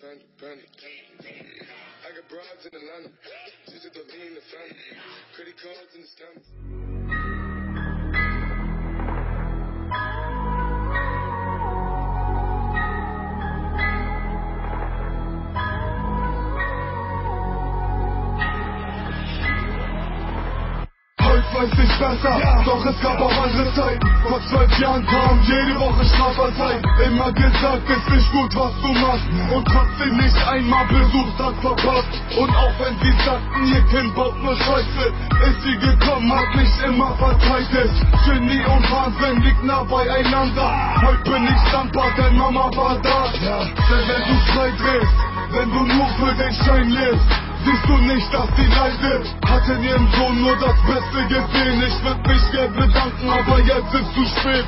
panda, panda. I got broads in Atlanta, just to in the family. Credit cards in the scammers. Weiß ich besser, doch es gab auch andere Zeiten. Vor zwölf Jahren kam jede Woche Strafanzeigen. Immer gesagt, ist nicht gut, was du machst. Und trotzdem nicht einmal Besuchstag verpasst. Und auch wenn sie sagten, ihr Kind baut nur Scheiße, ist sie gekommen, hat mich immer verteidigt. Genie und Wahnsinn liegt nah beieinander. Heute bin ich dankbar, denn Mama war da. Denn wenn du frei drehst, wenn du nur für den Schein lebst, du nicht, dass sie leidet? Hat in ihrem Sohn nur das Beste gesehen. Ich würd mich gern bedanken, aber jetzt ist zu spät.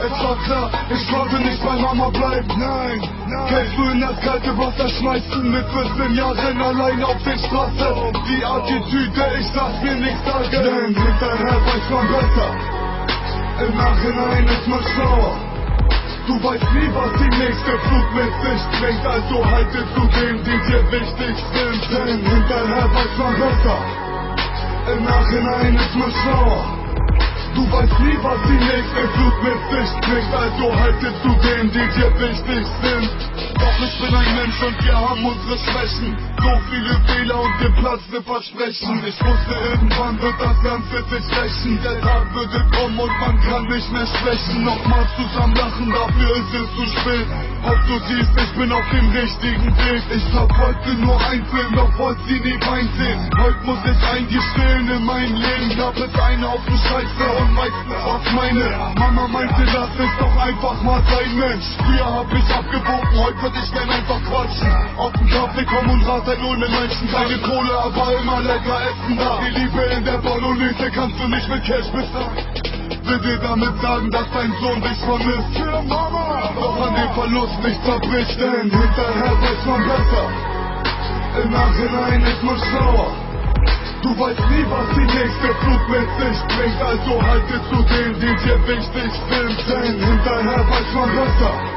Es war klar, ich wollte nicht bei Mama bleiben. Nein, nein. Kennst du in das kalte Wasser schmeißen mit 14 Jahren allein auf den Straßen? Die Attitüde, ich lass mir nichts sagen. Denn hinterher weiß man besser. Im Nachhinein ist man schlauer. Du weißt nie, was die nächste Flut mit sich bringt, also halte zu denen, die dir wichtig sind. Denn hinterher weiß man besser, im Nachhinein ist man schlauer. Du weißt nie, was die nächste Flut mit sich bringt, also halte zu denen, die dir wichtig sind. Ich bin ein Mensch und wir haben unsere Schwächen. So viele Fehler und geplatzte Versprechen. Ich wusste, irgendwann wird das Ganze sich rächen. Der Tag würde kommen und man kann nicht mehr sprechen. Nochmal zusammen lachen, dafür ist es zu spät. Ob du siehst, ich bin auf dem richtigen Weg. Ich verfolgte nur einzeln, doch wollte sie nie einsehen. Heute muss ich eingestehen, in meinem Leben gab es eine auf den Scheiße und meistens war's meine. Mama meinte, lass es doch einfach mal sein, Mensch. Früher hab ich abgebogen, heute würd ich gern einfach quatschen. Auf den Kaffee kommen und rasen ohne Menschen. Keine Kohle, aber immer lecker essen da. Die Liebe in der Bolognese kannst du nicht mit Cash bezahlen. Will dir damit sagen, dass dein Sohn dich vermisst? Doch an dem Verlust nicht zerbricht, denn hinterher weiß man besser. Im Nachhinein ist man schlauer. Du weißt nie, was die nächste Flut mit sich bringt, also halte zu denen, die dir wichtig sind, denn hinterher weiß man besser.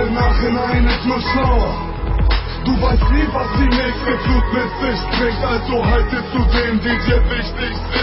Im Nachhinein ist man schlauer. Du weißt nie, was die nächste Flut mit sich bringt, also halte zu denen, die dir wichtig sind.